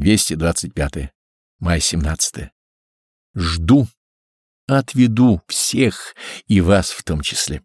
225. Май 17. Жду, отведу всех, и вас в том числе.